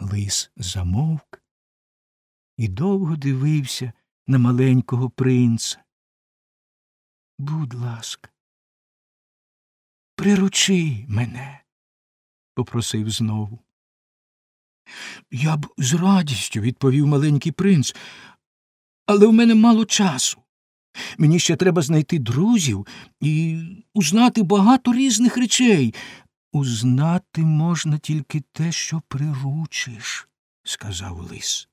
Лис замовк і довго дивився на маленького принца. Будь ласка, приручи мене, попросив знову. Я б з радістю відповів маленький принц, але в мене мало часу. Мені ще треба знайти друзів і узнати багато різних речей. Узнати можна тільки те, що приручиш, сказав лис.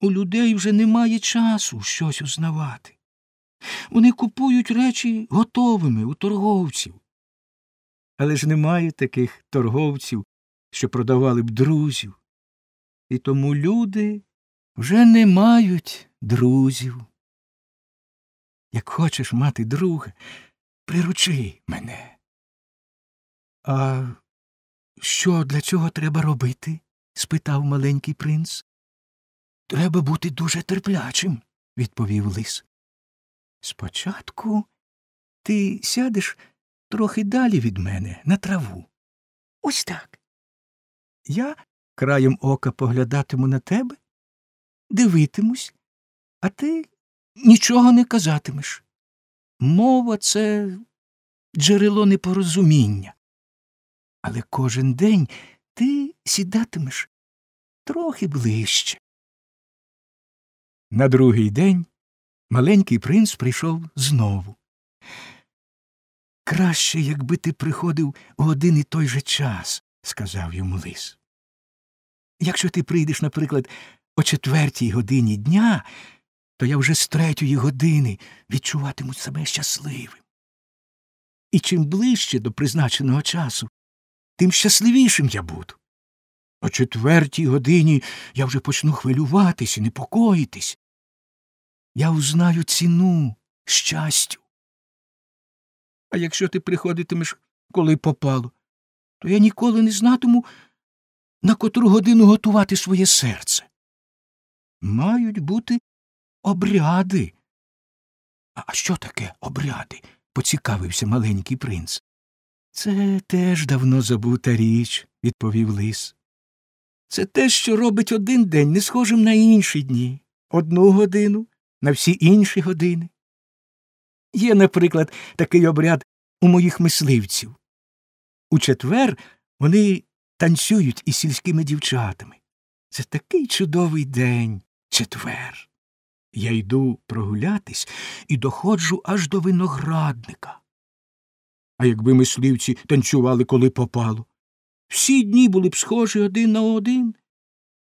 У людей вже немає часу щось узнавати. Вони купують речі готовими у торговців. Але ж немає таких торговців, що продавали б друзів. І тому люди вже не мають друзів. Як хочеш мати друга, приручи мене. А що для цього треба робити? спитав маленький принц. Треба бути дуже терплячим, відповів лис. Спочатку ти сядеш трохи далі від мене на траву. Ось так. Я краєм ока поглядатиму на тебе, дивитимусь, а ти нічого не казатимеш. Мова це джерело непорозуміння. Але кожен день ти сідатимеш трохи ближче. На другий день маленький принц прийшов знову. Краще, якби ти приходив у один і той же час, сказав йому лис. Якщо ти прийдеш, наприклад, о четвертій годині дня, то я вже з третьої години відчуватиму себе щасливим. І чим ближче до призначеного часу, тим щасливішим я буду. О четвертій годині я вже почну хвилюватись і непокоїтись. Я узнаю ціну щастю. А якщо ти приходитимеш, коли попало, то я ніколи не знатиму, на котру годину готувати своє серце. Мають бути обряди. А що таке обряди? поцікавився маленький принц. Це теж давно забута річ, відповів лис. Це те, що робить один день не схожим на інші дні, одну годину на всі інші години. Є, наприклад, такий обряд у моїх мисливців. У четвер вони танцюють із сільськими дівчатами. Це такий чудовий день, четвер. Я йду прогулятись і доходжу аж до виноградника. А якби мисливці танцювали, коли попало, всі дні були б схожі один на один,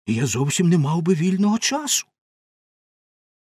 і я зовсім не мав би вільного часу.